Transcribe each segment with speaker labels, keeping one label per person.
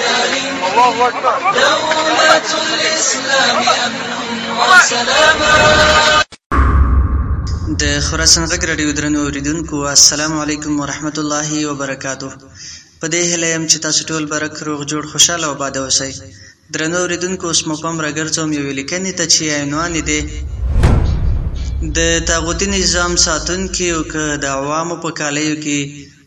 Speaker 1: الله
Speaker 2: اکبر دولت الاسلام امن و سلام د
Speaker 3: خراسان غږ رادیو درنو اوریدونکو السلام علیکم ورحمت الله وبرکاتو په دې هیله یم چې تاسو ټول برک روغ جوړ خوشاله او باد اوسئ درنو اوریدونکو اوس مو پام راګرځوم یوې لیکنې ته چې عنوان یې دی د طاغوتي نظام ساتونکي او که د عوامو په کالیو کې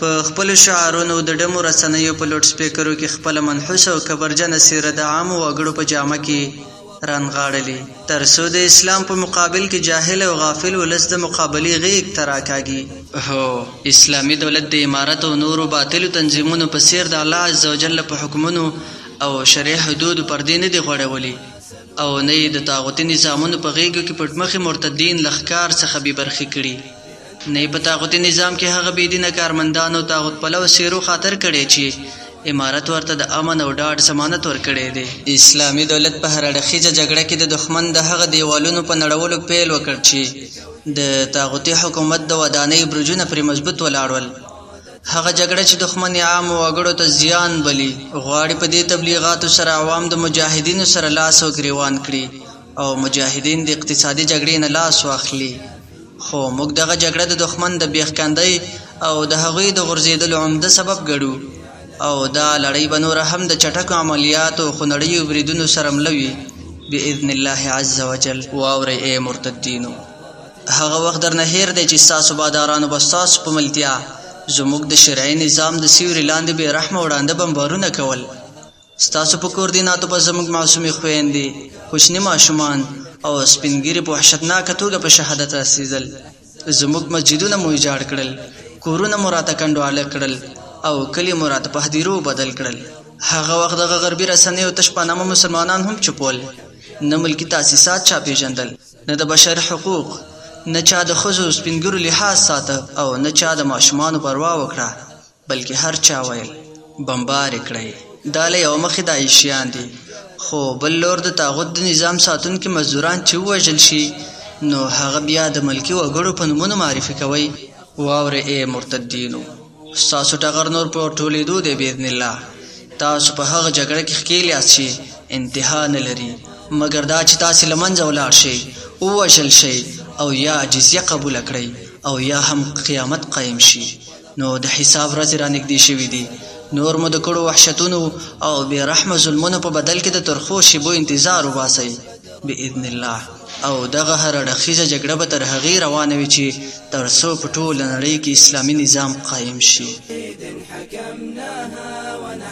Speaker 3: په خپلو شعارونو، د ډمو رسنیو په لوډسپیکرو کې خپله منحوسه او کبرجنه څېره د عامو وګړو په جامه کې رانغاړلې، تر څو د اسلام په مقابل کې جاهل او غافل ولس د مقابلې غېږ ته راکاږي. هو! اسلامي دولت د امارت او نورو باطلو تنظیمونو په څېر د الله عزوجل په حکمونو او شرعي حدودو پردې نه دي غوړولي او نه یې د طاغوتي نظامونو په غېږو کې پټمخي مرتدین له ښکار څخه بې برخې کړي. نۀ په طاغوتي نظام کې هغه بې دينه کارمندان او طاغوت پلوه څېرو خاطر کړی چې امارت ورته د امن او ډاډ ضمانت ورکړی دی. اسلامي دولت په هراړخيزه جګړه کې د دښمن د هغه دېوالونو په نړولو پيل وکړ چې د طاغوتي حکومت د ودانۍ برجونه پرې مضبوط ولاړ ول. هغه جګړه چې دښمن يې عامو وګړو ته زيان بلي، غواړي په دې تبليغاتو سره عوام د مجاهدينو سره لاس او ګرېوان کړي او مجاهدین د اقتصادي جګړې نه لاس واخلي، خو موږ دغه جګړه د دښمن د بېښکندۍ او د هغوی د غورځېدلو عمده سبب ګړو او دا لړۍ به نوره هم د چټکو عملیاتو او خونړیو بریدونو سره مله وي باذن الله عزوجل. واورئ ای مرتدینو! هغه وخت درنه هېر دی چې ستاسو بادارانو به ستاسو په ملتیا زموږ د شرعي نظام د سیوري لاندې بې رحمه وړانده بمبارونه کول، ستاسو په کوردیناتو به زموږ معصومې خویندې کوچني ماشومان او سپینګیري په وحشتناکه توګه په شهادت رسیدل زموږ مسجدونه مو ویجاړ کړل کورونه مو راته کنډواله کړل او کلی مو راته په هدیرو بدل کړل هغه وخت دغه غربي رسنیو تش په نامه مسلمانان هم چوپول نه ملکی تاسیسات چا پیژندل نه د بشر حقوق نه چا د ښځو سپینګرو لحاظ ساته او نه چا د ماشومانو پروا وکړه بلکې هر چا ویل بمبار یې کړئ. دا له یوه مخې داعشیان دي، خو بل لور د طاغوت د نظام ساتونکي مزدوران چې ووژل شي، نو هغه بیا د ملکي وګړو په نومونو معرفي کوئ. واورئ ای مرتدینو! ستاسو ټغر نور په ټولېدو دی باذن الله. تاسو په هغه جګړه کې ښکېل یاست چې انتها نه لري، مګر دا چې تاسې له منځه ولاړ شئ، ووژل شئ او یا جزیه قبوله کړئ او یا هم قیامت قایم شي. نو د حساب ورځې را نږدې شوې دي، نور مو د کړو وحشتونو او بې رحمه ظلمونو په بدل کې د ترخو شېبو انتظار وباسئ، باذن الله، او دغه هر اړخیزه جګړه به تر هغې روانه وي چې تر څو په ټوله نړۍ کې اسلامي نظام قایم شي.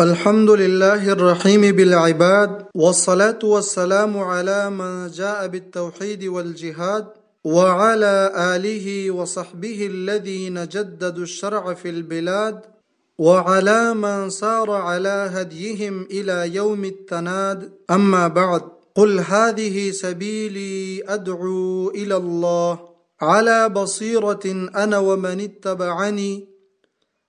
Speaker 4: الحمد لله الرحيم بالعباد والصلاة والسلام على من جاء بالتوحيد والجهاد وعلى آله وصحبه الذين جددوا الشرع في البلاد وعلى من سار على هديهم إلى يوم التناد أما بعد قل هذه سبيلي أدعو إلى الله على بصيرة أنا ومن اتبعني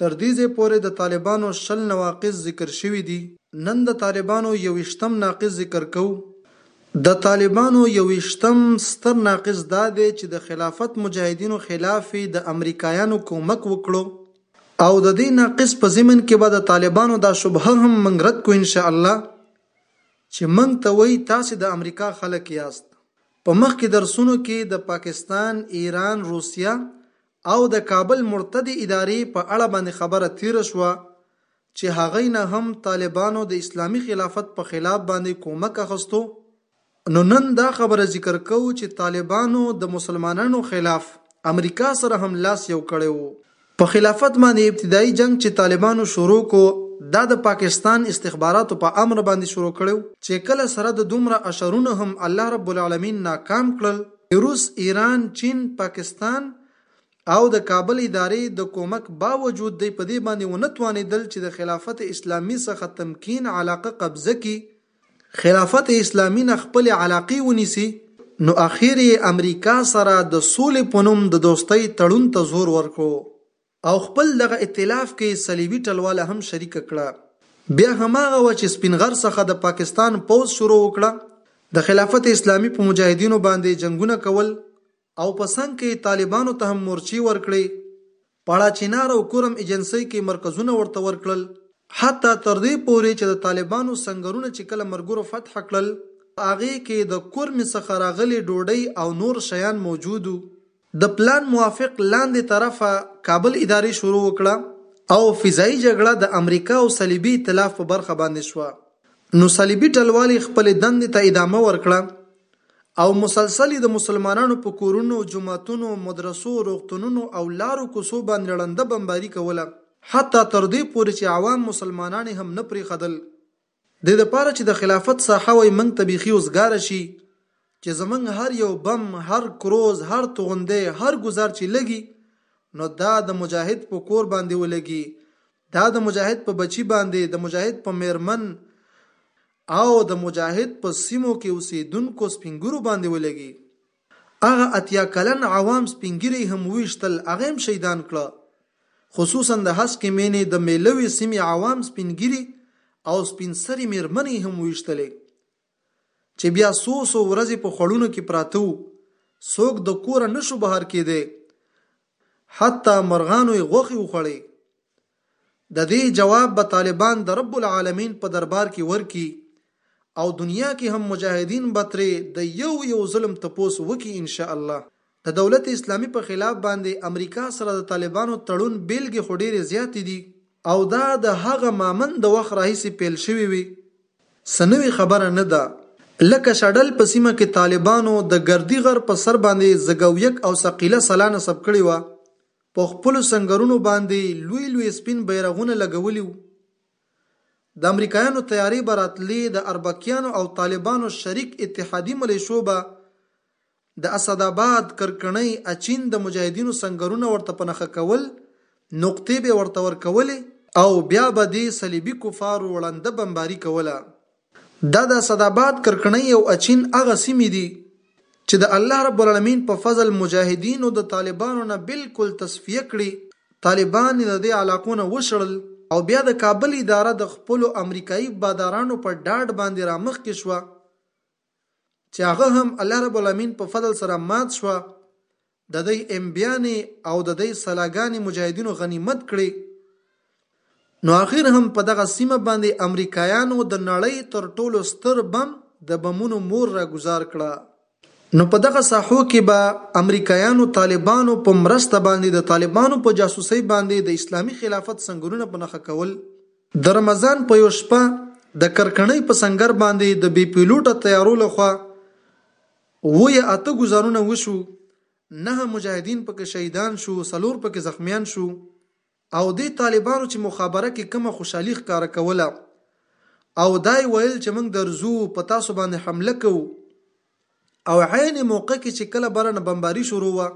Speaker 4: تر دې ځای پورې د طالبانو شل نواقص ذکر شوي دي، نن د طالبانو یوویشتم ناقص ذکر کوو. د طالبانو یوویشتم ستر ناقص دا دی چې د خلافت مجاهدینو خلاف یې د امریکایانو کومک وکړو او د دې ناقص په ضمن کې به د طالبانو دا شبهه هم موږ رد کړو ان شاءالله چې موږ ته وایي تاسې د امریکا خلک یاست. په مخکې درسونو کې د پاکستان، ایران، روسیه او د کابل مرتدې ادارې په اړه باندې خبره تیره شوه چې هغوی نه هم طالبانو د اسلامي خلافت په خلاف باندې کومک اخستو، نو نن دا خبره ذکر کوو چې طالبانو د مسلمانانو خلاف امریکا سره هم لاس یو کړی وو. په خلافت باندې ابتدايي جنګ چې طالبانو شروع کو دا د پاکستان استخباراتو په امر باندې شروع کړی وو چې کله سره د دومره اشرونو هم الله رب العالمین ناکام کړل، روس، ایران، چین، پاکستان او د کابل ادارې د کومک باوجود دی په دې باندې ونه توانیدل چې د خلافت اسلامي څخه تمکین علاقه قبضه کړي، خلافت اسلامي نه خپلې علاقې ونیسي، نو اخیر یې امریکا سره د سولې په نوم د دوستۍ تړون ته زور ورکړو. او خپل دغه ائتلاف کښې صليبي ټلواله هم شريکه کړه. بيا هماغه وه چې سپين غر څخه د پاکستان پوځ شروع وکړه د خلافت اسلامي په مجاهدينو باندې جنګونه کول او په څنګ کښې طالبانو ته هم مورچې ورکړې پړا چنار او کورم ايجنسۍ کښې مرکزونه ورته ورکړل حتی تر دې پورې چې د طالبانو سنګرونه چې کله مرګرو فتح کړل په هغې کښې د کورمې څخه راغلې ډوډۍ او نور شيان موجود وو. د پلان موافق لاندې طرفه کابل ادارې شروع وکړه او فضايي جګړه د امريکا او صليبي ائتلاف په برخه باندې شوه نو صليبي ټلوالې خپلې دندې ته ادامه ورکړه او مسلسل يې د مسلمانانو په کورونو، جوماتونو، مدرسو، روغتونونو او لارو کوڅو باندې ړنده بمباري کوله حتی تر دې پورې چې عوام مسلمانان يې هم نه پرېښدل. دې لپاره چې د خلافت ساحه وای موږ ته بیخي اوزګاره شي چې زموږ هر یو بم، هر کروز، هر توغندی، هر ګوزار چې لګي نو دا د مجاهد په کور باندې ولګي، دا د مجاهد په بچي باندې، د مجاهد په میرمن او د مجاهد په سیمو کې اوسیدونکو سپین ږیرو باندې ولګي. هغه اتیا کلن عوام سپین ږیری هم وویشتل هغه هم شهیدان کړه خصوصا د هسکې مینې د میلوې سیمې عوام سپین ږیري او سپین سرې میرمنې یې هم وویشتلې چې بیا څو څو ورځې په خوړونو کې پراته وو څوک د کوره نشو بهر کېدی حتی مرغانو یې غوښې وخوړې د دې جواب به طالبان د رب العالمين په دربار کې ورکړي او دنيا کې هم مجاهدين به ترې د يو يو ظلم تپوس وکړي ان شاء الله. د دولت اسلامي په خلاف باندې امريکا سره د طالبانو تړون بېلګې خو ډېرې زياتې دي او دا د هغه مامن د وخت راهيسې پيل شوې وې څه نوې خبره نه ده. لکه شډل په سيمه کې طالبانو د ګردي غر په سر باندې زګويک او ثقيله سلا نصب کړې وه په خپلو سنګرونو باندې لوی لوی سپین بیرغونه لګولي وو. د امریکایانو طیارې به راتلې، د اربکیانو او طالبانو شریک اتحادي ملیشو به د اسداباد، کرکڼۍ، اچین د مجاهدینو سنګرونه ورته په نښه کول، نقطې به یې ورته ورکولې، او بیا به دې صلیبي کفارو ړنده بمباري کوله، دا د اسداباد، کرکنۍ او اچین هغه سیمې دي چې د الله رب العالمین په فضل مجاهدینو د طالبانو نه بالکل تصفیه کړې، طالبان یې د دې علاقو نه وشړل او بیا د کابل اداره د خپلو امریکایي بادارانو په ډاډ باندې رامخکې شوه چې هغه هم الله رب العالمین په فضل سره مات شوه ددی امبیانی او ددی سلاګانی مجاهدینو غنیمت کړی نو اخیر هم په دغه سیمه باندی امریکایانو د نړی تر ټولو ستر بم د بمونو مور را ګذار کړه نو په دغه ساحو کی به امریکایانو طالبانو په مرسته باندی د طالبانو په جاسوسی باندی د اسلامی خلافت سنګرونه په نښه کول د رمضان په یو شپه د کرکنی په سنګر باندی د بی پیلوټه طیارو لخوا اووه يا اته ګوزارونه وشو، نهه مجاهدين پکې شهيدان شو، څلور پکې زخميان شو او دې طالبانو چې مخابره کې کومه خوشحالي ښکاره کوله او دا يې ويل چې موږ درځو، په تاسو باندې حمله کوو او عين موقع کې چې کله بره نه بمباري شروع وه،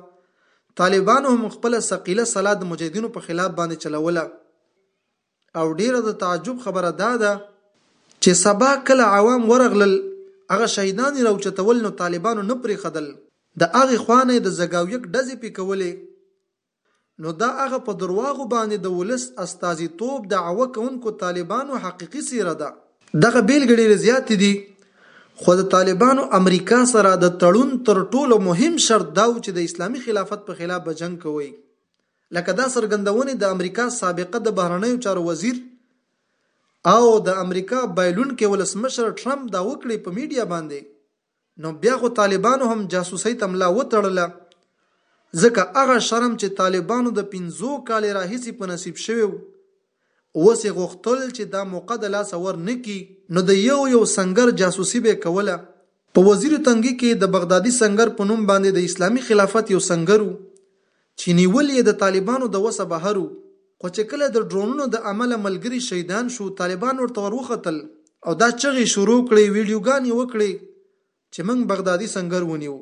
Speaker 4: طالبانو هم خپله ثقيله سلا د مجاهدينو په خلاف باندې چلوله. او ډېره د تعجب خبره دا ده چې سبا کله عوام ورغلل هغه شهیدان یې راوچتول نو طالبانو نه پرېښدل د هغې خوا نه یې د زګاویک ډزې پې کولې نو دا هغه په درواغو باندې د ولس استازیتوب دعوه کوونکو طالبانو حقیقي څېره ده. دغه بېلګې ډېرې زیاتې دي خو د طالبانو امریکا سره د تړون تر ټولو مهم شرط دا و چې د اسلامي خلافت په خلاف به جنګ کوئ لکه دا څرګندونې د امریکا سابقه د بهرنیو چارو وزیر او د امریکا بایلونکي ولسمشر ټرمپ دا وکړې په میډیا باندې نو بیا خو طالبانو هم جاسوسۍ ته ملا وتړله ځکه هغه شرم چې طالبانو د پنځو کالې راهیسې په نصیب شوی و اوس یې غوښتل چې دا موقع د لاسه ور نه کړي، نو د یو یو سنګر جاسوسي به یې کوله. په وزیر تنګي کې د بغدادي سنګر په نوم باندې د اسلامي خلافت یو سنګر و، چې نیول یې د طالبانو د وسه بهر و، خو چې کله د ډرونونو د امله ملګری شهیدان شو، طالبان ورته ور وختل او دا چغې یې شروع کړې، ویډیوګانې یې وکړې، چې موږ بغدادي سنګر ونيو.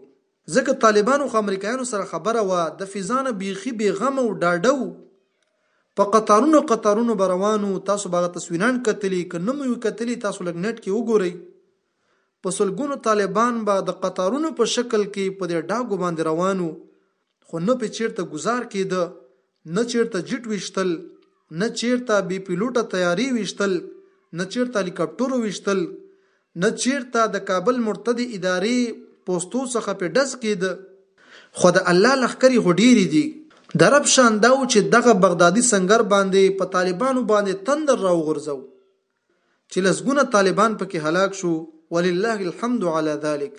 Speaker 4: ځکه طالبانو خو امريکايانو سره خبره وه، د فضا نه بيخي بې غمه و، ډاډه و. په قطارونو قطارونو به روان و، تاسو به هغه تصويران کتلي، که نه مو يې کتلي تاسو لږ نيټ کې وګورئ، په سلګونو طالبان به د قطارونو په شکل کې په دې ډاګو باندې روان و، خو نه پرې چېرته ګوزار کېده، نه چېرته جیټ ویشتل، نه چېرته بې پیلوټه طیارې ویشتل، نه چېرته هلیکاپټرو ویشتل، نه چېرته د کابل مرتدې ادارې پوستو څخه پرې ډز کېده. خو د الله لښکرې خو ډېرې دي. د رب شان دا و چې دغه بغدادي سنګر باندې په طالبانو باندې تندر راوغورځوو چې لسګونه طالبان پکې هلاک شو، ولله الحمد علی ذلک.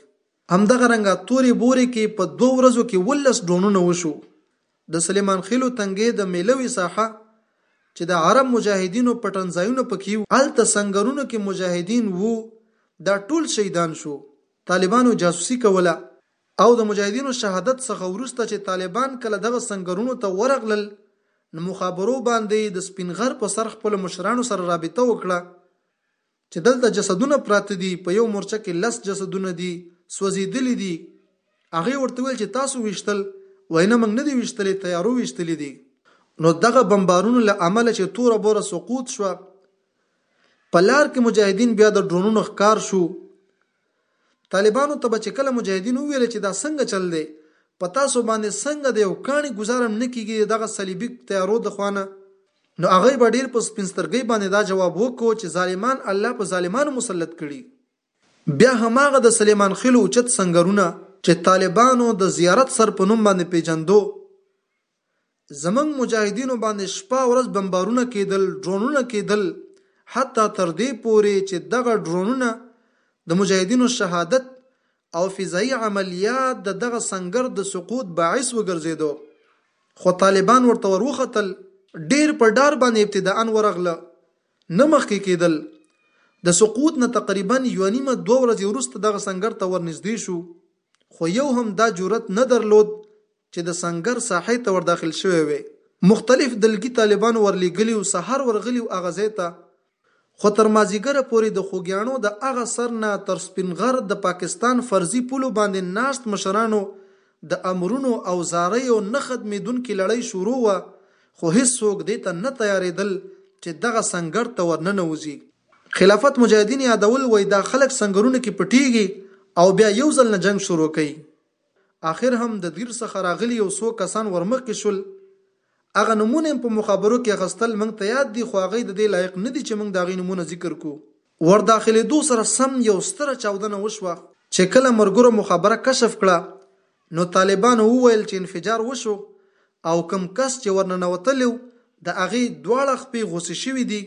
Speaker 4: همدغه رنګه تورې بورې کې په دوه ورځو کې ولس ډرونونه وشو. د سلیمان خېلو تنګې د مېلوې ساحه چې د عرب مجاهدینو پټنځایونه پکښې وو، هلته سنګرونو کې مجاهدین وو، دا ټول شهیدان شو. طالبانو جاسوسي کوله او د مجاهدینو شهادت څخه وروسته چې طالبان کله دغه سنګرونو ته ورغلل نو مخابرو باندې د سپین غر په سر خپلو مشرانو سره رابطه وکړه چې دلته جسدونه پراته دي، په یو مورچه کې لس جسدونه دي، سوځېدلي دي. هغې ورته وویل چې تاسو ویشتل؟ وایي نه موږ نه دي ویشتلي، طیارو ویشتلي دي. نو دغه بمبارونو له امله چې توره بوره سقوط شوه، په لار کې مجاهدین بیا د ډرونونو ښکار شو، طالبانو ته به چې کله مجاهدینو وویل چې دا څنګه چل دی په تاسو باندې څنګه د یو کاڼي ګزار هم نه کیږي د دغه صلیبي تیارو د خوا نه نو هغوی به ډیر په سپین سترګۍ باندې دا جواب وکړو چې ظالمان الله په ظالمانو مسلط کړي. بیا هماغه د سلیمان خیلو اوچت سنګرونه چې طالبانو د زیارت سر په نوم باندې پیژندو زموږ مجاهدینو باندې شپه او ورځ بمبارونه کېدل، ډرونونه کېدل، حتی تر دې پورې چې دغه ډرونونه د مجاهدینو شهادت او فضايي عملیات د دغه سنګر د سقوط باعث وګرځېدو، خو طالبان ورته ور وختل، ډېر په ډار باندې ابتداءً ورغله، نه مخکې کېدل، د سقوط نه تقریباً یوه نیمه دوه ورځې وروسته دغه سنګر ته ورنږدې شو، خو یو هم دا جرئت نه درلود چې د سنګر ساحې ته ور داخل شوی وی. مختلف دلګي طالبانو ور لېږلي و، سهار ورغلي و هغه ځای ته، خو تر مازیګره پورې د خوګیاڼو د هغه سر نه تر سپین غر د پاکستان فرضي پولو باندې ناست مشرانو د امرونو او زاریو نه ختمېدونکې لړۍ شروع وه، خو هېڅوک دې ته نه تیارېدل چې دغه سنګر ته ور ننوځي. خلافت مجاهدین یادول، وایي دا خلک سنګرونو کې پټېږي او بیا یو ځل نه جنګ شروع کوي. اخر هم د دیر څخه راغلي یو څو کسان ورمخکې شول، هغه نومونه یې په مخابرو کې اخیستل، موږ ته یاد دي، خو هغوی د دې لایق نه دي چې موږ د هغوی نومونه ذکر کړو. ورداخلېدو سره سم یو ستره چاودنه وشوه، چې کله ملګرو مخابره کشف کړه، نو طالبانو وویل چې انفجار وشو او کوم کس چې ورننوتلی و، د هغې دواړه خپې غوڅې شوې دي.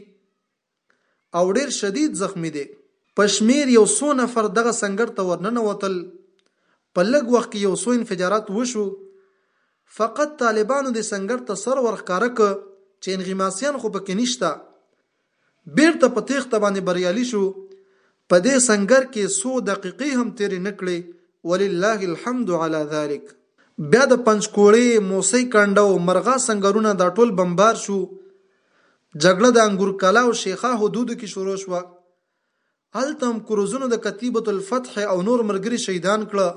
Speaker 4: او ډېر شدید زخمي دی. په شمېر یو څو نفر دغه سنګر ته ورننوتل، په لږ وخت کې یو څو انفجارات وشو، فقط طالبانو دې سنګر ته سر ورښکاره کړ چې انغماسیان خو پکې نشته، بېرته په تېښته باندې بریالي شو، په دې سنګر کې څو دقیقې هم تېرې نه کړې، ولله الحمد علی ذلک. بیا د پنجکوړې، موسی کنډو، مرغا سنګرونه دا ټول بمبار شو، جګړه د انګور کلا او شیخا حدودو کې شروع شوه. هلته هم کروزونو د کتیبة الفتح او نور ملګري شهیدان کړه.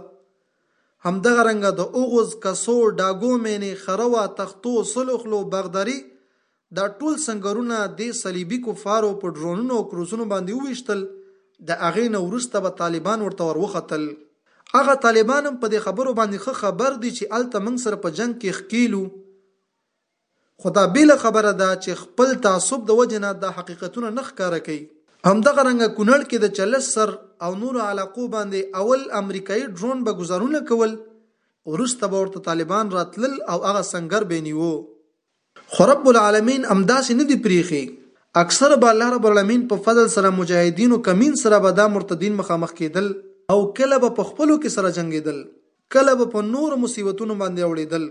Speaker 4: همدغه رنګه د اوغوز، کسو، ډاګو مینې، خروه، تختو، سلو خلو، بغدري دا ټول سنګرونه دې صلیبي کفارو په ډرونونو او کروزونو باندې وویشتل، د هغې نه وروسته به طالبان ورته ور وختل. هغه طالبان هم په دې خبرو باندې ښه خبر دي چې هلته موږ سره په جنګ کې ښکیل وو خو دا بېله خبره ده چې خپل تعصب د وجې نه دا حقیقتونه نه ښکاره کوي. همدغه رنګه کونړ کې د چلس سر او نورو علاقو باندې اول امریکايي ډرون به ګوزارونه کول وروسته به ورته طالبان راتلل او هغه سنګر به یې نیوو خو رب العالمین همداسې نه دي پرېښي اکثره به الله رب العالمین په فضل سره مجاهدینو کمین سره به دا مرتدین مخامخ کېدل او کله به په خپلو کې سره جنګېدل. کله به په نورو مصیبتونو باندې اوړېدل.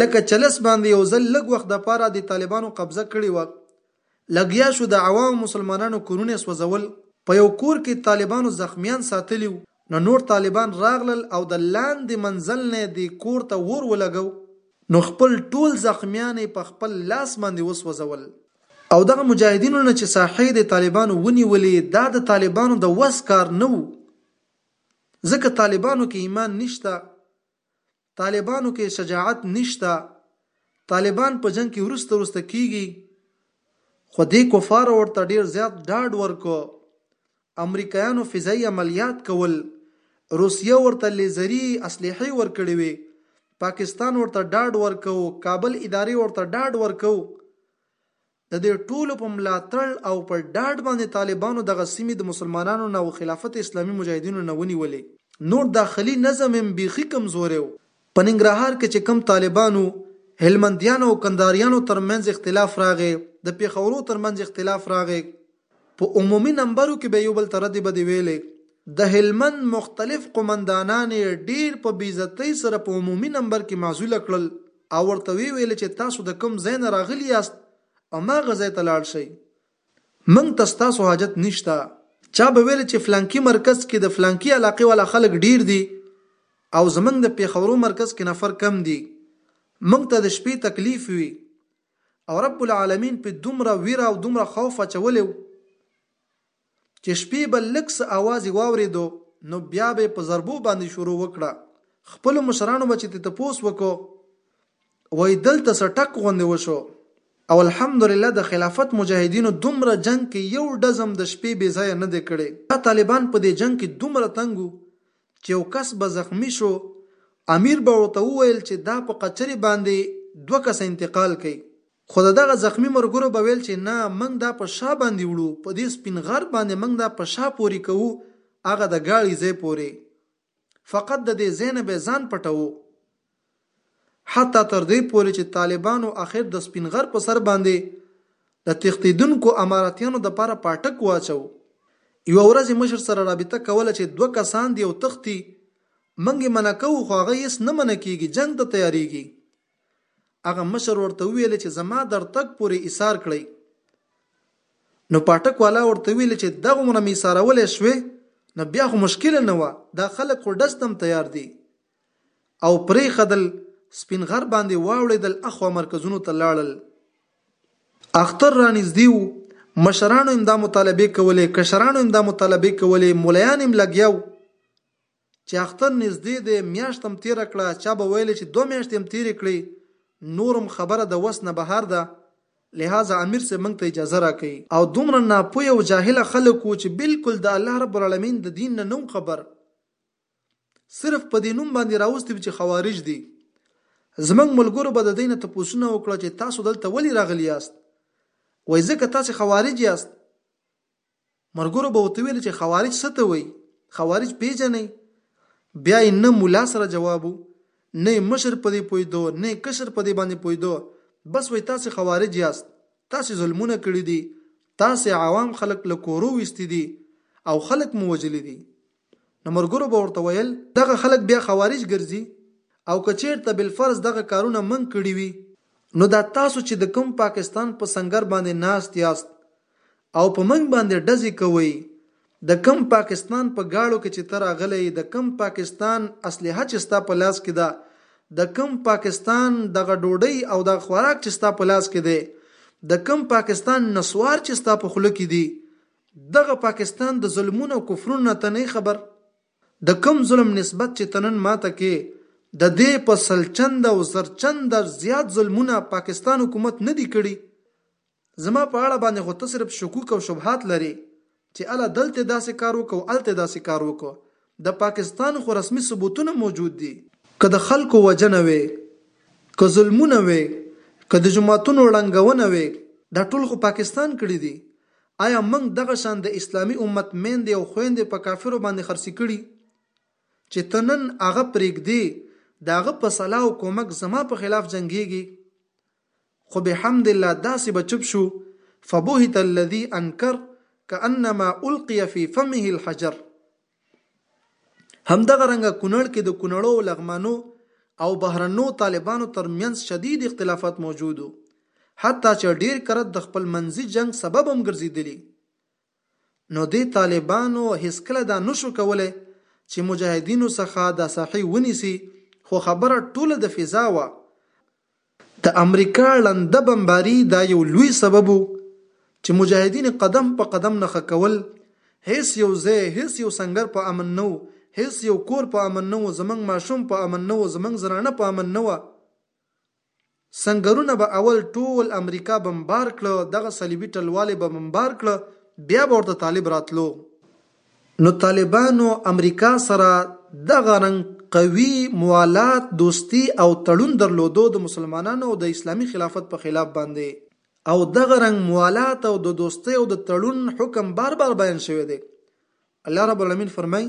Speaker 4: لکه چلس باندې یو ځل لږ وخت دپاره د طالبانو قبضه کړې وه، لګیا شو د عوامو مسلمانانو کورونه یې سوځول، په یو کور کې طالبانو زخمیان ساتلي وو، نو نور طالبان راغلل او د لاندې منزل نه یې دې کور ته اور ولګو، نو خپل ټول زخمیان یې په خپل لاس باندې وسوځول. او دغه مجاهدینو نه چې ساحې د طالبانو ونیولې دا د طالبانو د وس کار نه وو، ځکه طالبانو کې ایمان نشته طالبانو کې شجاعت نشته طالبان په جنګ کې ورسته ورسته کیږي خو دې کفار ورته ډیر زیات ډاډ ورکو امریکایانو فضایي عملیات کول روسیه ورته لیزري اسلحې ورکړې وي پاکستان ورته ډاډ ورکو کابل ادارې ورته ډاډ ورکو د دې ټولو په ملاتړ او په ډاډ باندې طالبانو دغه سیمې د مسلمانانو نه او خلافت اسلامي مجاهدینو نه ونیولې. نور داخلي نظم هم بیخي کمزوری و. په ننګرهار کې چې کوم طالبانو، هلمندیانو او کندهاریانو ترمنځ اختلاف راغی، د پېښورو ترمنځ اختلاف راغی، په عمومي نمبرو کې به يو بل ته ردې بدې ويلې. د هلمند مختلف قومندانان يې ډېر په بې عزتۍ سره په عمومي نمبر کې معزول کړل او ورته ويې ويل چې تاسو د کوم ځای نه راغلي ياست هماغه ځای ته لاړ شئ موږ ته ستاسو حاجت نشته. چا به ويل چې فلانکي مرکز کې د فلانکي علاقې والا خلک ډېر دي او زموږ د پېښورو مرکز کې نفر کم دي موږ ته د شپې تکليف وي او رب العالمين پرې دومره ويره او دومره خوف اچولی و، چې شپې به لږ څه آواز يې واورېدو، نو بيا به يې په ضربو باندې شروع وکړه، خپلو مشرانو به چې ترې تپوس وکړو، وايي دلته څه ټک غوندې وشو، او الحمدلله د خلافت مجاهدينو دومره جنګ کې يو ډز هم د شپې بې ځايه نه دی کړی، دا طالبان په دې جنګ کې دومره تنګ وو، چې یو کس به زخمي شو، امیر به ورته وویل چې دا په قچرې باندې دوه کسه انتقال کړئ، خو د دغه زخمي ملګرو به ویل چې نه، موږ دا په شا باندې وړو، په دې سپین غر باندې موږ دا په شا پورې کوو، هغه د ګاړي ځای پورې، فقط د دې ځای نه به یې ځان پټوو. حتی تر دې پورې چې طالبانو اخر د سپین غر په سر باندې د تښتیدونکو اماراتیانو لپاره پاټک واچوه. یوه ورځ یې مشر سره رابطه کوله چې دوه کسان دي او تښتي، موږ یې منع کوو خو هغه هیڅ نه منع کیږي، جنګ ته تیاریږي. هغه مشر ورته وویل چې زما درتګ پورې ایسار کړئ. نو پاټک والا ورته وویل چې دغومره مې ایسارولای شوې نو بیا خو مشکل نه وه، دا خلک خو ډز ته هم تیار دي. او پرېښدل سپین غر باندې واوړېدل اخوا مرکزونو ته لاړل اختر رانږدې وو مشرانو هم دا مطالبې کولې کشرانو هم دا مطالبې کولې ملایان هم لګیا وو چې اختر نږدې دی میاشت هم تېره کړه چا به ویلې چې دوه میاشتې هم تېرې کړې نورم خبره د وس نه بهر ده لہذا امیر سه مونږ ته اجازه راکړي او دومره ناپوه او جاهل خلک وو چې بالکل د الله رب العالمین د دین نه نو خبر صرف په دې نوم باندې راوستي وي چې خوارج دي. زموږ ملګرو به د دوی نه تپوسونه وکړل چې تاسو دلته ولې راغلي یاست؟ وایي ځکه تاسې خوارج یاست. ملګرو به ورته ویل چې خوارج څه ته وایي؟ خوارج پیژنئ؟ بیا یې نه مولا سره جواب وو نه مشر په دې پویدو نه کشر په دې باندې پویدو بس وای تاسو خوارج یاست تاسو ظلمونه کړی دي تاسو عوام خلک له کورو وستې دي او خلک مو وجلې دي نو ملګرو به ورته ویل، دغه خلک بیا خوارج ګرځي او که چیرته بالفرض دغه کارونه موږ کړي وي، نو دا تاسو چې د کوم پاکستان په سنګر باندې ناست یاست او په موږ باندې ډزې کوئ، د کوم پاکستان په ګاړو کې چې ته راغلی یې، د کوم پاکستان اسلحه چې ستا په لاس کې ده، د کوم پاکستان دغه ډوډۍ او دغه خوراک چې ستا په لاس کې دی، د کوم پاکستان نصوار چې ستا په خوله کې دي، دغه پاکستان د ظلمونو او کفرونو نه ته نه یې خبر؟ د کوم ظلم نسبت چې ته نن ماته کې د دې په سل چنده او زر چنده زیات ظلمونه پاکستان حکومت نه دي کړي؟ زما په اړه باندې خو ته صرف شکوک او شبهات لرې چې اله دلته داسې کار وکړ او هلته داسې کار وکړ، د پاکستان خو رسمي ثبوتونه موجود دي. که د خلکو وژنه وي، که ظلمونه وي، که د جوماتونو ړنګونه وي، دا ټول خو پاکستان کړي دي، آیا موږ دغه شان د اسلامي امت میندې او خویندې په کافرو باندې خرڅې کړي چې ته نن هغه پرېږدې د هغه په صلاح او کومک زما په خلاف جنګېږي خو بحمد الله داسې به چپ شو فبهت الذي انکر کانما القي في فمه الحجر همدغه رنګه کونړ کې د کونړو او لغمانو او بهرنو طالبانو تر منځ شدید اختلافات موجود وو حتی چې ډیر کرت د خپل منځي جنګ سبب هم ګرځیدلی نو دې طالبانو هیڅکله دا نشو کولای چې مجاهدینو څخه دا ساحې ونیسي خو خبره ټوله د فضا وه د امریکا ړنده بمباري دا یو لوی سبب و چې مجاهدین قدم په قدم نښه کول، هیڅ یو ځای، هیڅ یو سنګر په امن نه و، هیڅ یو کور په امن نه و، زموږ ماشوم په امن نه و، زموږ زنانه په امن نه وه. سنګرونه به اول ټول امریکا بمبار کړه، دغه صلیبي ټلوالې به بمبار کړه، بیا به ورته طالب راتلو. نو طالبانو امریکا سره دغه رنګ قوي موالات، دوستي او تړون درلودو د مسلمانانو او د اسلامي خلافت په خلاف باندې او دغه رنګ موالات او د دوستۍ او د تړون حکم بار بار بیان شوی دی الله رب العالمین فرمائی،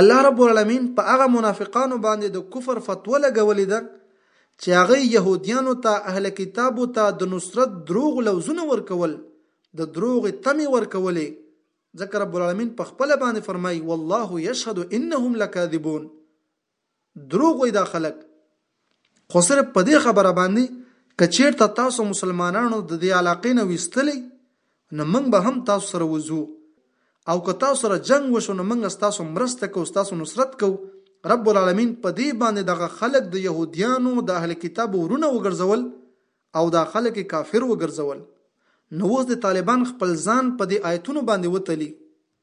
Speaker 4: الله رب العالمين په هغه منافقانو باندې د کفر فتوه لګولې ده چې هغه يهوديانو ته اهل کتابو ته د نصرت دروغ لوزونه ورکول د دروغ تمې ورکولې ځکه رب العالمين په خپل باندې فرمایي والله يشهد انهم لكاذبون دروغ وای دا خلک خو صرف په دې خبره باندې که چیرته تاسو مسلمانانو د دې علاقې نه ویستلی نو موږ به هم تاسو سره وځو او که تاسو سره جنگ وشو نو موږ تاسو مرسته کوو تاسو نصرت کوو رب العالمین په دې باندې دغه خلک د يهوديانو د اهل کتاب ورونه وګرځول او دا خلک کافر وګرځول نو اوس د طالبان خپل ځان په دې آیتونو باندې وتلی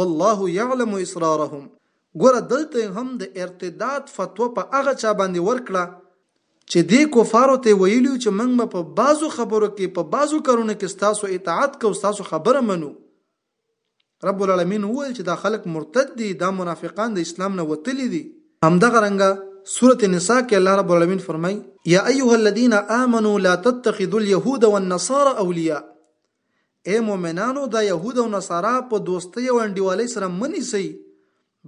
Speaker 4: والله يعلم اسرارهم ګوره دلته يې هم د ارتداد فتوا په هغه چا باندې ورکړه چې دې کفارو ته يې ويلي وو چې موږ به په بعضو خبرو کې په بعضو کارونو کې ستاسو اطاعت کوو ستاسو خبره منو رب العالمین وویل چې دا خلک مرتد دي دا منافقان د اسلام نه وتلي دي همدغه رنګه سورة النساء کې الله رب العالمین فرمای یا ایها الذین آمنوا لا تتخذوا اليهود والنصارى اولیاء اې مؤمنانو دا يهود او نصارا په دوستۍ او انډيوالۍ سره مه نيسئ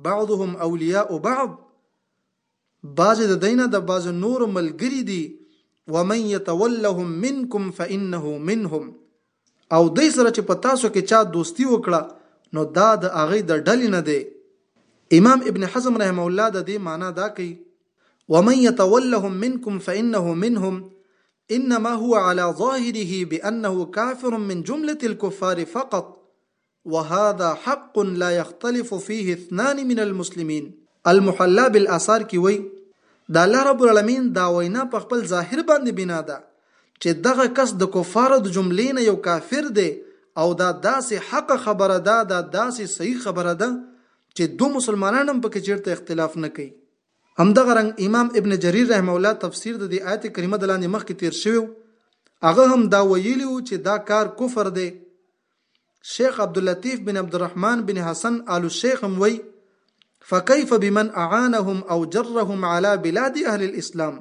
Speaker 4: بعضهم اولیاء بعض بعضې د دینه د بعض نور ملګری دي ومن يتولهم منکم فانه منهم او دې سره چې په تاسو کې چا دوستی وکړه نو دا د هغه د ډلې نه دی امام ابن حزم رحم الله د دې معنی دا کوي ومن يتولهم منکم فانه منهم انما هو على ظاهره بانه کافر من جملة الکفار فقط وهذا حق لا يختلف فيه اثنان من المسلمين. المحلا بالاثار کې وایي، د الله رب العلمین دا وینا په خپل ظاهر باندې بنا ده چې دغه کس د کفارو د جملې نه یو کافر دی او دا داسې حقه خبره ده، دا داسې صحیح خبره ده چې دوه مسلمانان هم پکې چېرته اختلاف نه کوي. همدغه رنګ امام ابن جرير رحمه الله تفسیر د دې آیت کریمه د لاندې مخکې تیر شوی هغه هم دا ویلی و چې دا کار کفر دی شیخ عبد اللطیف بن عبد الرحمن بن حسن آل الشیخ هم وی فكيف بمن اعانهم او جرهم على بلاد اهل الاسلام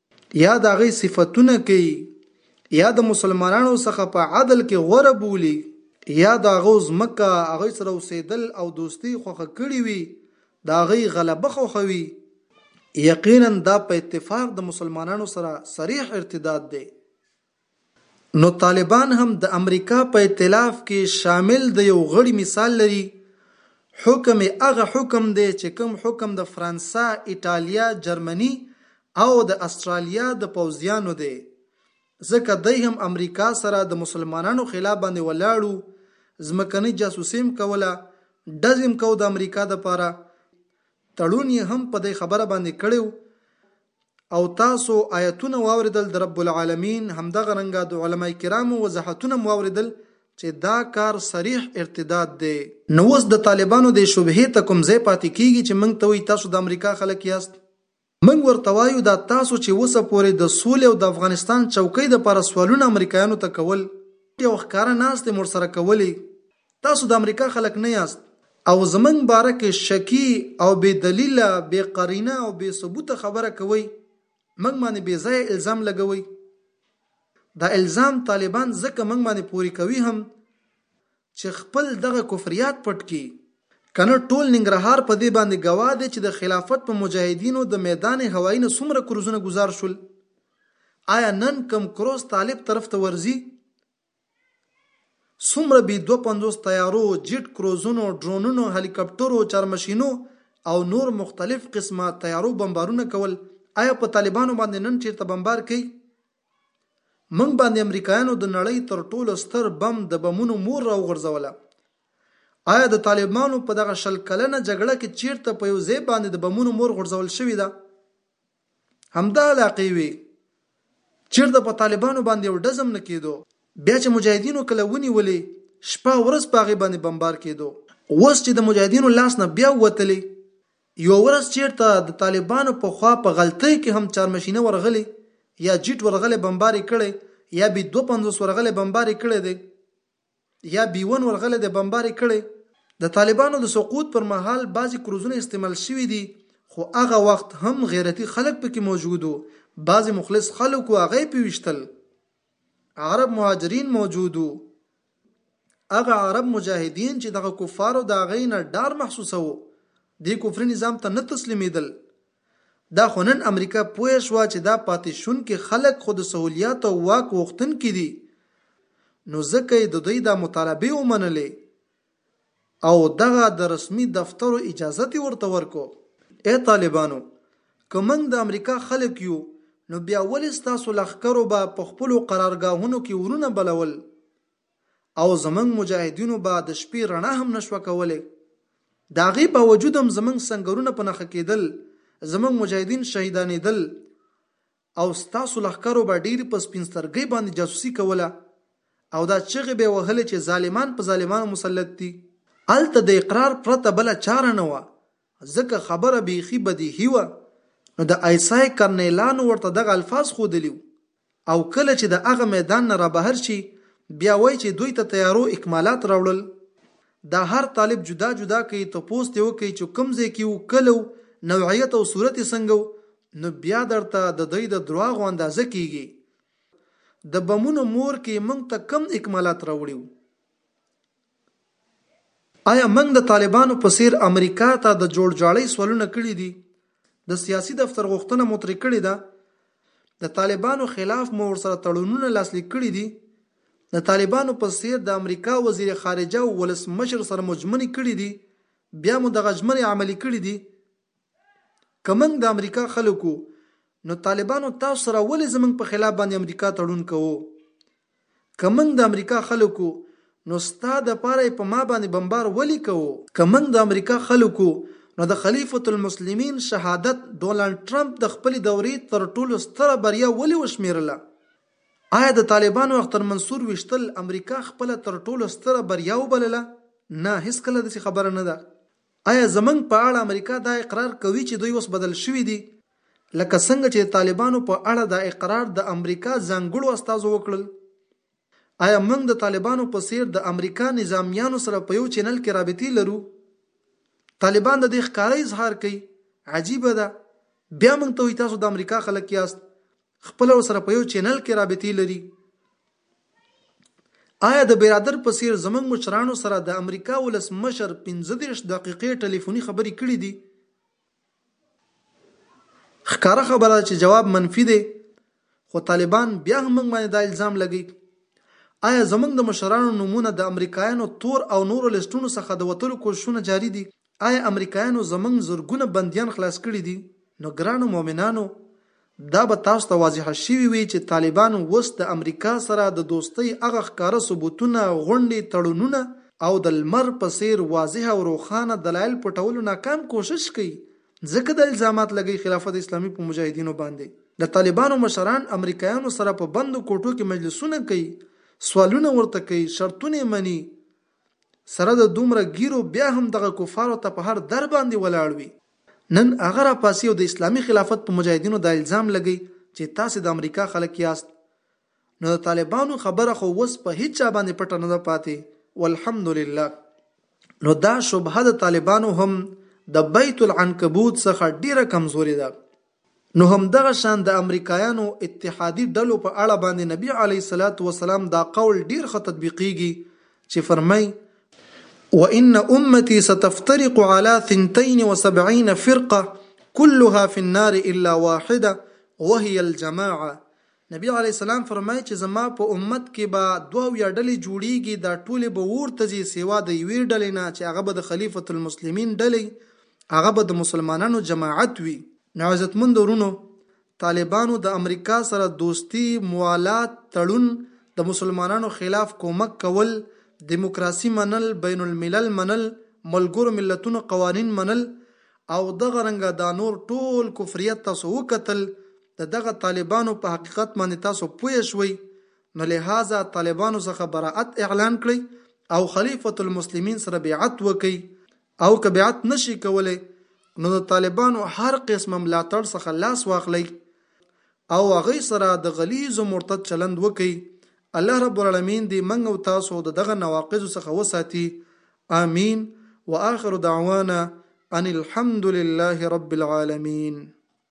Speaker 4: یا د هغوی صفتونه کوي یا د مسلمانانو څخه په عدل کې غوره بولي یا د هغو ځمکه هغوی سره اوسېدل او دوستي خوښه کړې وي د هغوی غلبه خوښوي یقینا دا په اتفاق د مسلمانانو سره صریح ارتداد دی نو طالبان هم د امریکا په ائتلاف کې شامل د یو غړي مثال لري، حکم یې هغه حکم دی چې کوم حکم د فرانسه، ایټالیا، جرمني او د اسټرالیا د پوځیانو دی، ځکه دی هم امریکا سره د مسلمانانو خلاف باندې ولاړ وو، ځمکنۍ جاسوسي هم کوله، ډز هم کوو د امریکا لپاره، تړون یې هم په دې خبره باندې کړی وو، او تاسو آیتونه واوریدل د رب العالمین همدغه رنګه د علماء کرامو وضاحتونه هم واوریدل چې دا کار صریح ارتداد دی. نو اوس د طالبانو دې شبهې ته کوم ځای پاتې کیږي چې موږ ته وایي تاسو د امریکا خلک یاست؟ موږ ورته وایو دا تاسو چې اوسه پورې د سولې او د افغانستان چوکۍ لپاره سوالونه امریکایانو ته کول پټې او ښکاره ناستې مو ورسره کولې تاسو د امریکا خلک نه یاست او زمونږ باره کې شکي او بې دلیله، بې قرینه او بې ثبوته خبره کوئ، مونږ باندې بې ځایه الزام لګوئ. دا الزام طالبان ځکه مونږ باندې پورې کوي هم چې خپل دغه کفریات پټ کړي، که نه ټول ننګرهار په دې باندې ګواه دی چې د خلافت په مجاهدینو د میدان هوایي نه څومره کروزونه ګذار شول، ایا نن کوم کروز طالب طرف ته ورځي؟ څومره بي دوه پنځوس طیارو، جیټ کروزونو، ډرونونو، هلیکاپټرو، چارمشینو او نور مختلف قسمه طیارو بمبارونه کول، ایا په طالبانو باندې نن چیرته بمبار کوي؟ موږ باندې امریکایانو د نړۍ تر ټولو ستر بم د بمونو مور راوغورځوله، ایا د طالبانو په دغه شل کلنه جګړه کې چیرته په یو ځای باندې د بمونو مور غورځول شوې ده؟ همدا علاقې وې چیرته په طالبانو باندې یو ډزم نه کېدو بیا چې مجاهدینو کله ونیولې شپه ورځ په هغې باندې بمبار کېدو اوس چې د مجاهدینو لاس نه بیا وتلې یو ورځ چیرته د طالبانو په خوا په غلطۍ کې هم چارمشینه ورغلې یا جیټ ورغلې بمبارې کړې یا بي دوه پنځوس ورغلې بمبارې کړې دی یا بي ون ورغلې ده بمباري کړې. د طالبانو د سقوط پر مهال بعضي کروزونه استعمال شوي دي خو هغه وخت هم غیرتي خلک پکې موجود وو، بعضي مخلص خلک وو هغه یې پرې ویشتل. عرب مهاجرین موجود وو، هغه عرب مجاهدین چې دغه کفارو د هغوی نه ډار محسوسوه دې کفري نظام ته نه تسلیمیدل دا خو نن امریکا پوه شوه چې دا پاتې شونکي خلک خو د سهولیاتو او واک غوښتونکي دي، نو ځکه یې د دوی دا مطالبې ومنلې او دغه د رسمي دفترو اجازت یې ورته ورکړ. ای طالبانو! که موږ د امریکا خلک یو، نو بیا ولې ستاسو لښکرو به په خپلو قرارګاهونو کې ورونه بلول؟ او زمونږ مجاهدینو به د شپې رڼا هم نه شوه کولی، د هغې باوجود هم زمونږ سنګرونه په نښه کېدل، زمونږ مجاهدین شهیدانېدل او ستاسو لښکرو به ډېری په سپین سترګۍ باندې جاسوسي کوله او دا چغې به یې وهلې چې ظالمان په ظالمانو مسلط دي. هلته د اقرار پرته بله چاره نه وه، ځکه خبره بیخي بدیهي وه، نو د آی اس آی کرنیلانو ورته دغه الفاظ ښودلي وو، او کله چې د هغه میدان نه رابهر شي بیا وایي چې دوی ته طیارو اکمالات راوړل دا هر طالب جدا جدا کوي تپوس ترې وکړئ چې کوم ځای کې وو کله وو نوعیت او صورت یې څنګه وو نو بیا درته د دوی د درواغو اندازه کیږي د بمونو مور کې موږ ته کوم اکمالات راوړي وو ایا موږ د طالبانو په څیر امریکا ته د جوړ جاړی سوالونه کړی دی د سیاسی دفتر غوښتنه مو تری کړی ده د طالبانو خلاف مو ورسره تړونونه لاسلیک کړی دی د طالبانو په څیر د امریکا وزیر خارجه او ولسمشر سره مو ژمنی کړی دی بیا مو دغه ژمنی عملی کړی دی که موږ د امریکا خلک وو نو طالبانو تاسو سره ولې زموږ په خلاف باندې امریکا تړون کوو که موږ د امریکا خلک وو نو ستا د پاره په ما باندې بمبار ولې کوو که موږ د امریکا خلک وو نو د خلیفة المسلمین شهادت ډونالډ ټرمپ د خپلې دورې تر ټولو ستره بریا ولې وشمېرله آیا د طالبانو اختر منصور ویشتل امریکا خپله تر ټولو ستره بریا وبلله نه هیڅکله داسې خبره نه ده ایا زمونږ په اړه امریکا دا اقرار کوي چې دوی اوس بدل شوي دي لکه څنګه چې د طالبانو په اړه دا اقرار د امریکا ځانګړو استازو وکړل؟ ایا مونږ د طالبانو په څیر د امریکا نظامیانو سره په یو چینل کې رابطې لرو؟ طالبان د دې ښکاره اظهار کوي، عجیبه ده بیا مونږ ته وایي تاسو د امریکا خلک یاست خپل او سره په یو چینل کې رابطې لري آیا د برادر په څیر زمنګ مشرانو سره د امریکا ولسمشر 15 دقیقې ټلیفوني خبرې کړې دي ښکاره خبره چې جواب منفي دی خو طالبان بیا هم موږ باندې دا الزام لګي آیا زموږ د مشرانو نومونه د امریکایانو تور او نورو لیستونو څخه د وتلو کوششونه جاري دي آیا امریکایانو زمونږ زرګونه بندیان خلاص کړي دي؟ نو ګرانو مؤمنانو! دا به تاسو ته واضحه شوي وي چې طالبان اوس د امریکا سره د دوستۍ هغه ښکاره ثبوتونه، غونډې، تړونونه او د لمر په څېر واضح او روښانه دلایل پټولو ناکام کوشش کوي، ځکه دا الزامات لګوي خلافت اسلامي په مجاهدینو باندې د طالبانو مشران امریکایانو سره په بندو کوټو کې مجلسونه کوي، سوالونه ورته کوي، شرطونه یې مني، سره د دومره ږیرو بیا هم دغه کفارو ته په هر در باندې ولاړ وي. نن هغه راپاڅي او د اسلامي خلافت په مجاهدینو دا الزام لګوي چې تاسې د امریکا خلک یاست. نو د طالبانو خبره خو اوس په هیچا باندې پټه نه ده پاتې والحمدلله. نو دا شبهه د طالبانو هم د بیت العنکبوت څخه ډیره کمزورې ده. نو همدغه شان د امریکایانو اتحادي ډلو په اړه باندې نبي علیه الصلوة والسلام دا قول ډیر ښه تطبیقیږي چې فرمایي، وان امتي ستفترق علی ثنتین وسبعین فرقة کلها فی النار الا واحدة وهی الجماعة نبی علیه السلام فرمایي چې زما په امت کې به دوه اویا ډلې جوړیږي دا ټولې به اور ته ځي سوا د یوې ډلې نه چې هغه به د خلیفة المسلمین ډلې هغه به د مسلمانانو جماعت وي. نو عزتمند ورونو! طالبانو د امریکا سره دوستي، موالات، تړون، د مسلمانانو خلاف کومک کول، دیموکراسي منل، بین الملل منل، ملګرو ملتونو قوانین منل او دغه رنګه دا نور ټول کفریات تاسو وکتل د دغه طالبانو په حقیقت باندې تاسو پوه شوئ نو لهذا طالبانو څخه براءت اعلان کړئ او خلیفة المسلمین سره بیعت وکړئ او که بیعت نشئ کولی نو د طالبانو هر قسم ملاتړ څخه لاس واخلئ او هغه سره د غلیظ مرتد چلند وکړئ الله رب العالمین دې منګ او تاسو د دغه نواقض څخه وساتي آمین واخر دعوانا ان الحمد لله رب
Speaker 5: العالمین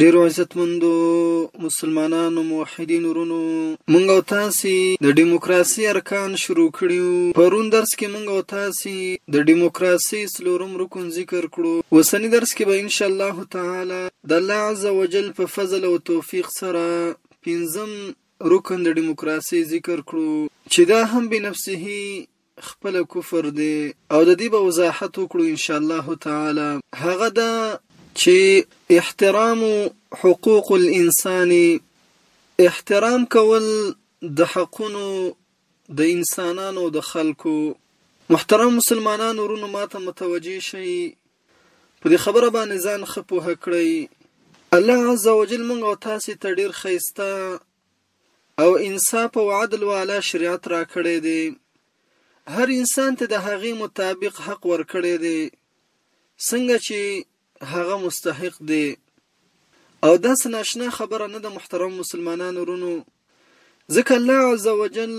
Speaker 5: ډیرو عزتمندو مسلمانانو موحدینو ورونو مونږ او تاسو د دیموکراسي ارکان شروع کړیو پرون درس کې مونږ او تاسو د دیموکراسي څلورم رکن ذکر کړو وسنی درس کې به ان شاء الله تعالی د الله عز وجل په فضل او توفیق سره پنځم رکن د دیموکراسي ذکر کړو چې دا هم بنفسه خپله کفر دی او د دې به وضاحت وکړو ان شاء الله تعالی هغه دا چې احترام حقوق الانسان احترام کول د حقونو د انسانانو د خلکو محترم مسلمانانو ورونو ماته متوجي شئ په دې خبره باندې ځان خپوه کړئ الله عزوجل مونږ او تاسو ته ډیر خیسته او انصاف او عدل والا شریعت راکړی دی
Speaker 6: هر انسان ته د هغې مطابق حق ورکړی دی څنګه چې هغه مستحق دی او داسې ناشنا خبره نه ده محترم مسلمانانو ورونو ځکه الله عزوجل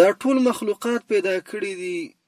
Speaker 6: دا ټول مخلوقات پیدا کړي دي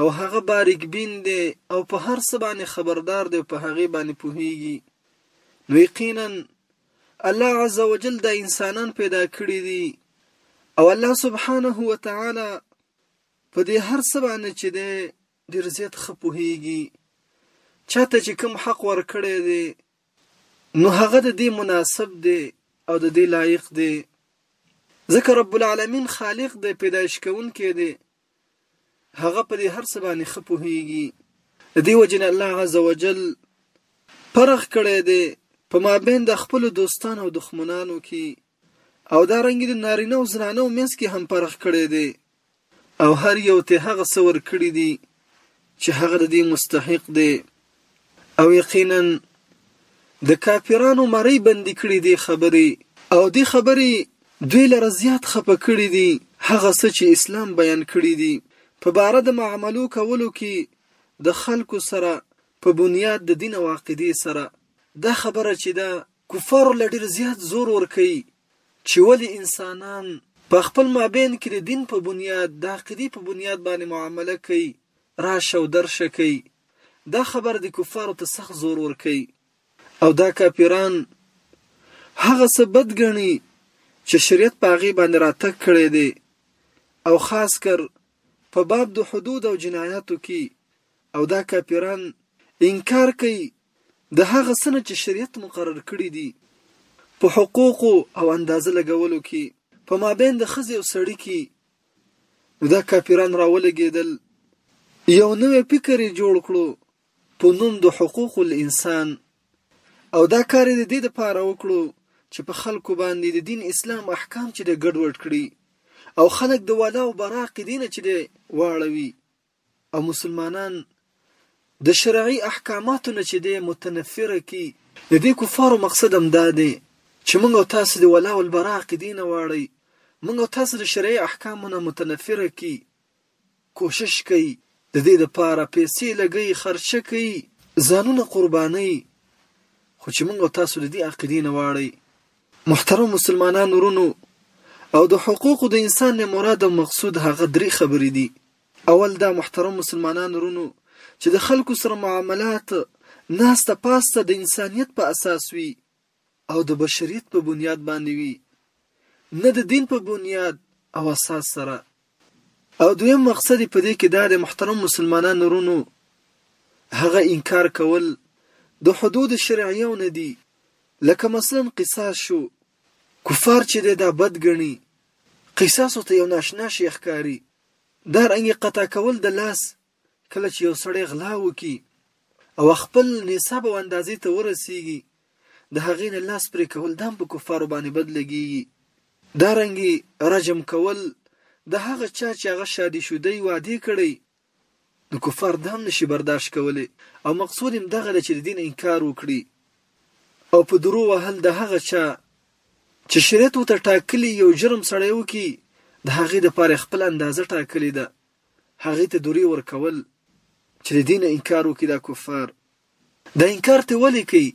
Speaker 6: او هغه باریک بین دی او په هر څه باندې خبردار دی او په هغې باندې پوهیږي نو یقینا الله عز وجل دا انسانان پیدا کړی دي او الله سبحانه و تعالی په دې هر څه باندې چې دی ډیر زیات خپوهیږي چاته چې کوم حق ورکړی دی نو هغه د دې مناسب دی او د دې لایق دی ځکه رب العالمین خالق دی پیدایش کوونکی دی هغه په دې هر څه باندې ښه پوهیږي د دې وجه نه الله عز وجل فرق کړی دی په مابین د خپل دوستانو او دښمنانو کې او دا رنګ یې د نارینه او زنانه و منځ کې هم پرخ کړی دی او هر یو ته هغه څه ورکړي دي چې هغه د دې مستحق دی او یقینا د کافرانو مری بندي کړي دي خبري او دې خبري دوی لره زیات خپه کړي دي هغه څه چې اسلام بیان کړي دي په باره د معاملو کولو کې د خلکو سره په بنیاد د دین او عقیدې سره دا خبره چې دا کفارو لا ډیر زیات زور ورکوي چي ولي انسانان په خپل مابین کي د دین په بنیاد، د عقیدې په بنیاد باندي معامله کوي، راشه او درشه کوي. دا خبره دي کفارو ته سخت زور ورکوي او دا کافران هغه څه بد ګڼي چي شریعت په هغې باندي راتګ کړی دی او خاص کر په باب د حدود او جنایاتو کي او دا کافران انکار کوي د هغه څه نه چې شریعت مقرر کړي دي په حقوقو او اندازه لګولو کې په مابین د ښځې او سړي کې نو دا کافران راولګېدل یو نوی فکر یې جوړ کړو په نوم د حقوق الانسان او دا کار یې د دې لپاره وکړو چې په خلکو باندې د دین اسلام احکام چې د ګډوډ کړي او خلک د ولا او برا عقیدې نه چې دی واړوي او مسلمانان د شرعي احکاماتو نه چې دی متنفره کړي. د دې کفارو مقصد هم دا دی چې موږ او تاسې د ولاء والبراء عقیدې نه واړوي، موږ او تاسې د شرعي احکامو نه متنفره کړي، کوشش کوي، د دې لپاره پیسې لګوي، خرچه کوي، ځانونه قربانوي، خو چې موږ او تاسو د دې عقیدې نه واړوي، محترم مسلمانان ورونو او د حقوق د انسان نه مراد او مقصود هغه درې خبرې دي اول دا محترم مسلمانان ورونو چې د خلکو سره معاملات ناسته پاسته د انسانیت په اساس وي او د بشریت په بنیاد باندې وي نه د دین په بنیاد او اساس سره او دویم مقصد یې په دې کې دا دی محترم مسلمانان ورونو هغه انکار کول د حدود شرعیو نه دي لکه مثلا قصاص شو کفار چې دی دا بد ګڼي قصاصو ته یو ناشنا شیخ کاری دا رنګ قطع کول د لاس کله چې یو سړی غلا وکړي او خپل نصاب او اندازې ته ورسیږي د هغې نه لاس پرې کول دا هم په کفارو باندې بد لګیږي دارنګي رجم کول د هغه چا چې هغه شادي شوی وادي کړی نو کفار دا هم نشي برداشت کولی او مقصود هم دغه چې د دین انکار وکړي او په درو وهل د هغه چا چې شریعت وته ټاکلی یو جرم سړی وکي د هغې د پاره خپل اندازه ټاکلې ده هغه ته دوری ورکول چې د دین انکار وکړي دا کفار دا انکار ته ولې کوي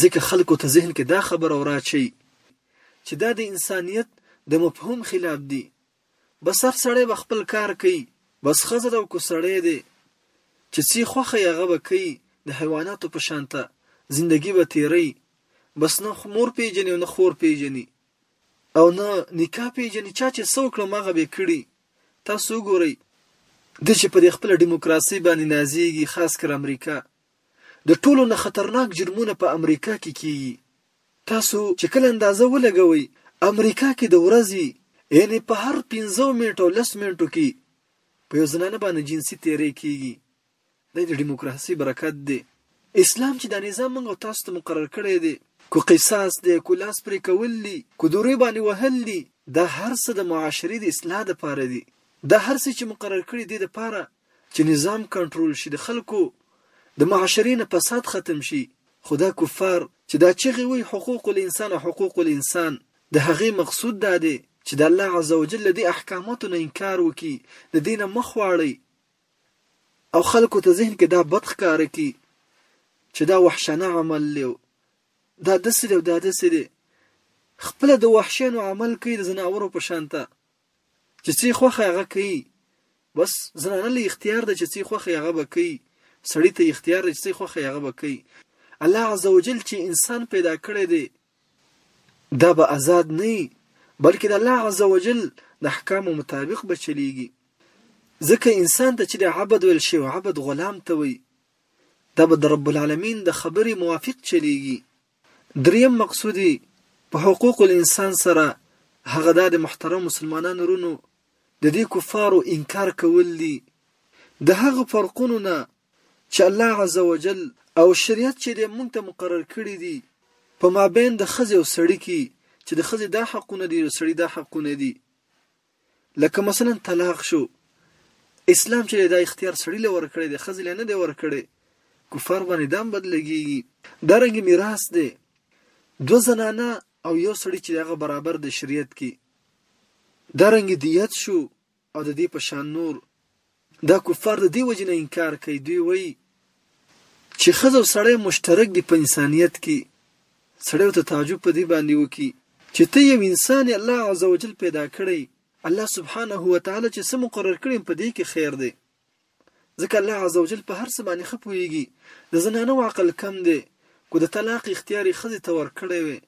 Speaker 6: ځکه خلکو ته ذهن کې دا خبره وراچي چې دا د انسانیت د مفهوم خلاف دي بس هر سړی به خپل کار کوي بس ښځه ده او که سړی دی چې څه خوښه یې هغه به کوي د حیواناتو په شان ته زندګي به تېروي بس نه مور پېژني او نه خور پېژني او نه نکاح پېژني چا چې څه وکړم هغه به یې کړي تاسو وګورئ دی چې په دې خپله ډیموکراسۍ باندې نازیږي خاص کر امریکا د ټولو نه خطرناک جرمونه په امریکا کې کیږي تاسو چې کله اندازه ولګوئ امریکا کې د ورځې یعنی په هر پنځو منټو لس منټو کې په یو زنانه باندې جنسي تیری کیږي دی د ډیموکراسۍ برکت دی. اسلام چې دا نظام موږ او تاسو ته مقرر کړی دی، که قصاص دی، که لاس پرې کول دي، که دورې باندې وهل دي، دا هر څه د معاشرې د اصلاح لپاره دي. دا هر څه چې مقرر کړي دې لپاره چې نظام کنټرول شي، د خلکو د معاشرې نه فساد ختم شي، خو دا کفار چې دا چغې وهي حقوق الانسان حقوق الانسان د هغې مقصود دا دی چې د الله عزوجل له دې احکاماتو نه انکار وکړي، له دې نه مخ واړوي، او خلکو ته ذهن کې دا بد ښکاره کړي چې دا وحشانه عمل دی دا داسې دی او دا داسې دی خپله د وحشیانو عمل کوي د ځناورو په شان ته چې څه خوښه هغه کوي بس زنانه له اختیار ده چې څه خوښه هغه به کوي سړی ته اختیار چې څه خوخه هغه وکي الله عزوجل چې انسان پیدا کړی دی دا به ازاد نه يي بلکه د الله عزوجل د احکامو مطابق به چليږي ځکه انسان ته چې د عبد ويل شي عبد غلام ته وي دا به د رب العالمين د خبرې موافق چليږي دریم مقصود په حقوق الانسان سره هغه دا د محترم مسلمانانو رونو د دې کفارو انکار کول دي د هغه فرقونو نه چې الله عز وجل او شریعت چې دی مونږ ته مقرر کړي دي په مابین د ښځې او سړي کې چې د ښځې دا حقونه دي او سړي دا حقونه دي لکه مثلا طلاق شو اسلام چې دا اختیار سړی له ورکړي د خزل نه دی ورکړي کفار باندې دام بدلږي دا رنګ میراث دی دو زنانه او یو سړی چې هغه برابر د شریعت کې دا رنګ دیت شو او د دې په شان نور. دا کفار د دې وجې نه انکار کوي، دوی وايي چې ښځه او سړی مشترک دي په انسانیت کې، سړی ورته تعجب په دې باندې وکړي چې ته یو انسان یې الله عزوجل پیدا کړی، الله سبحانه وتعالی چې څه مقرر کړي هم په دې کې خیر دی، ځکه الله عزوجل په هر څه باندې ښه پوهېږي، د زنانو عقل کم دی، که د طلاق اختیار یې ښځې ته ورکړی وای،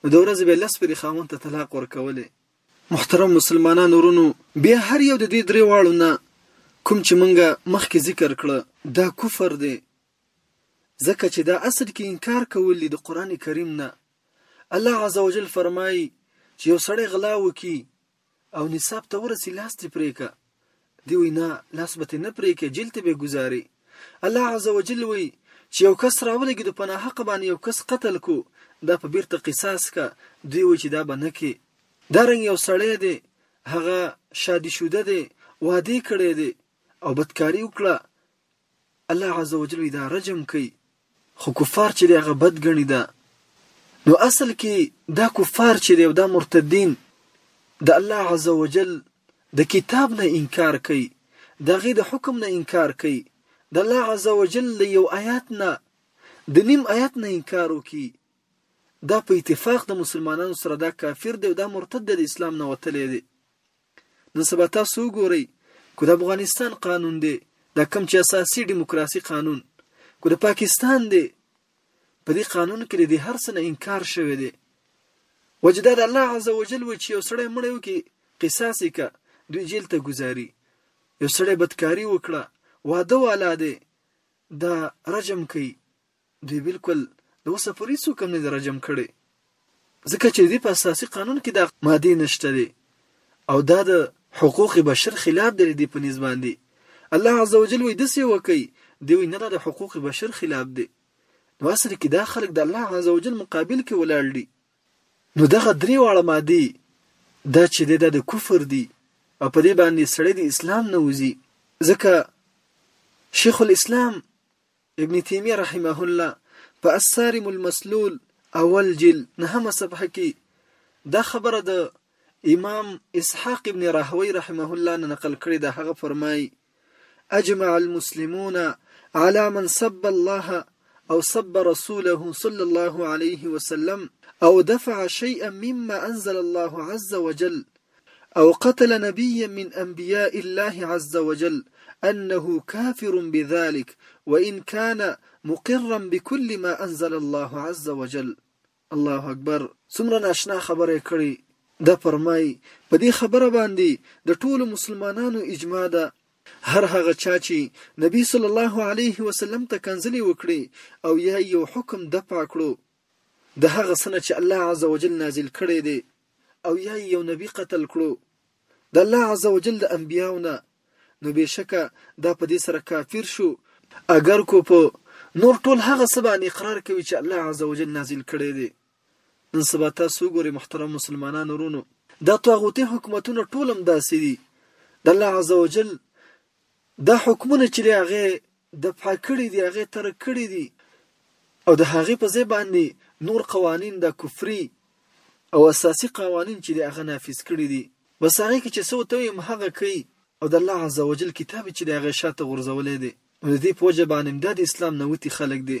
Speaker 6: نو د ورځې به یې لس پېرې خاوند ته طلاق ورکولی، محترم مسلمانان ورونو بیا هر یو د دې درې واړو نه کوم چې مونږ مخکې ذکر کړه دا کفر دی ځکه چې دا اصل کې انکار کول دي د قران کریم نه الله عزوجل فرمایي چې یو سړی غلا وکي او نصاب ته ورسي لاس دې پرې که دی وی نه لاس به تی نه پری که جیل تی به ګزاری الله عز وجل وی چی یو کس راولګیدو په ناحق باندې یو کس قتل کو دا په بیرته قصاص کا دوی وی چی دا به نه کی دا رنګ یو سړی دی هغه شادی شوده دی وادی کړی دی او بدکاری وکړه الله عز وجل وی دا رجم کوي خو کفار چې دی هغه بد ګڼي دا نو اصل کې دا کفار چې دی او دا مرتدین د الله عز وجل د کتاب نه انکار کوي د غي د حکم نه انکار کوي د الله عز وجل له یو آیات نه د نیم آیات نه انکار وکي دا په اتفاق د مسلمانانو سره دا کافر دی او دا مرتد دی د اسلام نه وتلی دی نن سبا تاسو وګورئ که د افغانستان قانون دی دا کم چې اساسي دیموکراسي قانون که د پاکستان دی په دې قانون کې د دې هر څه نه انکار شوی دی وجه دا د الله عز وجل و چې یو سړی مړی وکړي قصاص یې که دوی جیل ته ګزاري یو سړی بدکاري وکړه واده والا دی دا رجم کوي دوی بلکل د اوسه پورې هیڅوک هم نه دي رجم کړي ځکه چې دوی په اساسي قانون کې دا مادې نشته دي او دا د حقوق بشر خلاف دی دی په نسبت باندې الله عزوجل وی د سی وکي دی وی نه د حقوق بشر خلاف دی نو اصل کې دا خلک د الله عزوجل مقابل کې ولاړ دي نو دغه درې واړه مادي دا چې د د کفر دي او په دې باندې سړی د اسلام نه وځي ځکه شیخ الاسلام ابن تیمیه رحمه الله په السارم المسلول اول جل نهمه صفحه کې دا خبره د امام اسحاق ابن راهوی رحمه الله نه نقل کړې ده هغه فرمایي اجمع المسلمون على من سب الله او سب رسوله صلى الله عليه وسلم او دفع شيئا مما انزل الله عز وجل او قتل نبيا من انبياء الله عز وجل انه كافر بذلك وان كان مقرا بكل ما انزل الله عز وجل الله اکبر څومره ناشنا خبره یې کړې ده فرمایي په دې خبره باندې د ټولو مسلمانانو اجماع ده هر هغه چا چې نبی صلی الله علیه وسلم ته کنځلې وکړې او یا یو حکم دفع کړو د هغه څه نه چې الله عزوجل نازل کړی دی او یا یې یو نبي قتل کړو د الله عزوجل د انبیاو نه نو بېشکه دا په دې سره کافر شو اګر کو په نور ټول هغه څه باندې اقرار کوي چې الله عزوجل نازل کړی دی نن سبا تاسو وګورئ محترم مسلمانانو ورونو دا طاغوتي حکومتونه ټول هم داسې دي د الله عزوجل دا حکمونه چې دی هغه دفعه کړي دي هغه ترک کړي دي او د هغه په ځای باندې نور قوانین د کفري او اساسي قوانین چې دی هغه نافذ کړي دي بس هغه کې چې څو ته هم هغه کوي او د الله عزوجل کتاب چې دی هغه شاته غورځولې دي نو د دې په وجه باندې
Speaker 7: دا د
Speaker 8: اسلام نه وتی خلک دي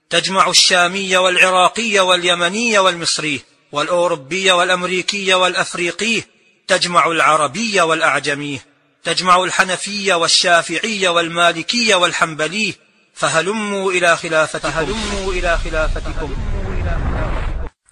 Speaker 8: تجمع الشامي والعراقي واليمني والمصري والأوروبي والأمريكي والأفريقي تجمع العربي والأعجمي تجمع الحنفي والشافعي والمالكي والحنبلي فهلموا إلى خلافتكم فهلموا إلى خلافتكم